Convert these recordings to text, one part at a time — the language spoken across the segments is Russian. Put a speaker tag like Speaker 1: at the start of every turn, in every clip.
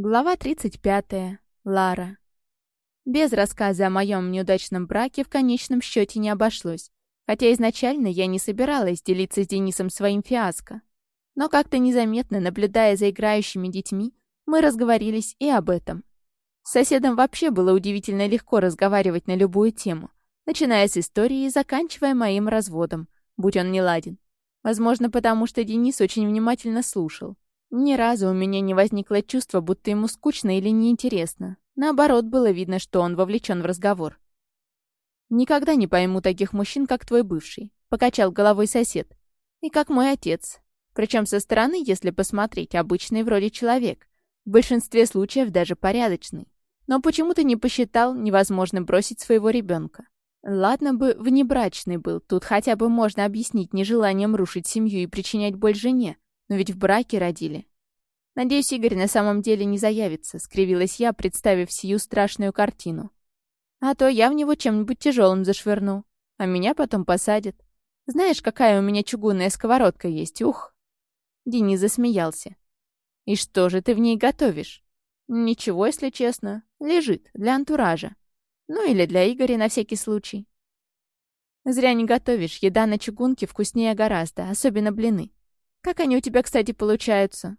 Speaker 1: Глава 35. Лара. Без рассказа о моем неудачном браке в конечном счете не обошлось, хотя изначально я не собиралась делиться с Денисом своим фиаско. Но как-то незаметно, наблюдая за играющими детьми, мы разговорились и об этом. С соседом вообще было удивительно легко разговаривать на любую тему, начиная с истории и заканчивая моим разводом, будь он не ладен. Возможно, потому что Денис очень внимательно слушал, ни разу у меня не возникло чувства, будто ему скучно или неинтересно. Наоборот, было видно, что он вовлечен в разговор. «Никогда не пойму таких мужчин, как твой бывший», — покачал головой сосед. «И как мой отец. Причем со стороны, если посмотреть, обычный вроде человек. В большинстве случаев даже порядочный. Но почему-то не посчитал невозможным бросить своего ребенка. Ладно бы внебрачный был, тут хотя бы можно объяснить нежеланием рушить семью и причинять боль жене. Но ведь в браке родили. Надеюсь, Игорь на самом деле не заявится, скривилась я, представив сию страшную картину. А то я в него чем-нибудь тяжелым зашвырну, а меня потом посадят. Знаешь, какая у меня чугунная сковородка есть, ух!» Денис засмеялся. «И что же ты в ней готовишь?» «Ничего, если честно. Лежит, для антуража. Ну или для Игоря на всякий случай». «Зря не готовишь. Еда на чугунке вкуснее гораздо, особенно блины. Как они у тебя, кстати, получаются?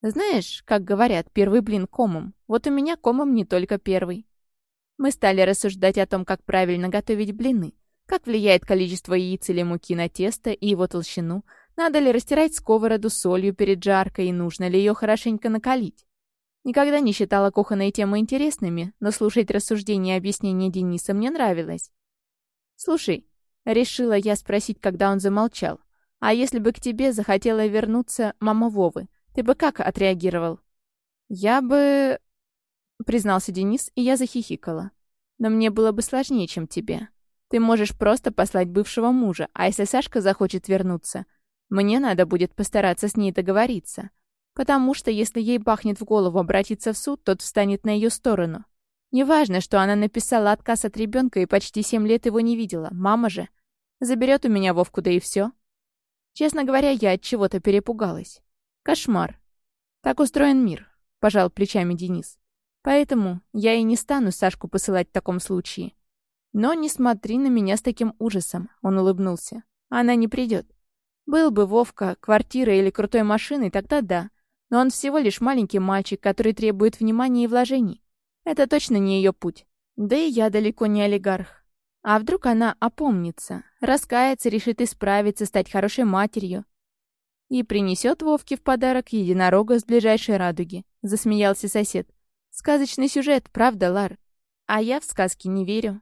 Speaker 1: Знаешь, как говорят, первый блин комом. Вот у меня комом не только первый. Мы стали рассуждать о том, как правильно готовить блины, как влияет количество яиц или муки на тесто и его толщину, надо ли растирать сковороду солью перед жаркой и нужно ли ее хорошенько накалить. Никогда не считала кухонные темы интересными, но слушать рассуждения и объяснения Дениса мне нравилось. «Слушай», — решила я спросить, когда он замолчал, а если бы к тебе захотела вернуться мама Вовы, ты бы как отреагировал? Я бы... Признался Денис, и я захихикала. Но мне было бы сложнее, чем тебе. Ты можешь просто послать бывшего мужа, а если Сашка захочет вернуться, мне надо будет постараться с ней договориться. Потому что если ей бахнет в голову обратиться в суд, тот встанет на ее сторону. Неважно, что она написала отказ от ребенка и почти семь лет его не видела. Мама же. Заберет у меня Вовку, да и все. Честно говоря, я от чего-то перепугалась. Кошмар. Так устроен мир, пожал плечами Денис. Поэтому я и не стану Сашку посылать в таком случае. Но не смотри на меня с таким ужасом, он улыбнулся. Она не придет. Был бы Вовка, квартира или крутой машиной, тогда да. Но он всего лишь маленький мальчик, который требует внимания и вложений. Это точно не ее путь. Да и я далеко не олигарх. А вдруг она опомнится, раскается, решит исправиться, стать хорошей матерью? И принесет Вовке в подарок единорога с ближайшей радуги, засмеялся сосед. Сказочный сюжет, правда, Лар? А я в сказки не верю.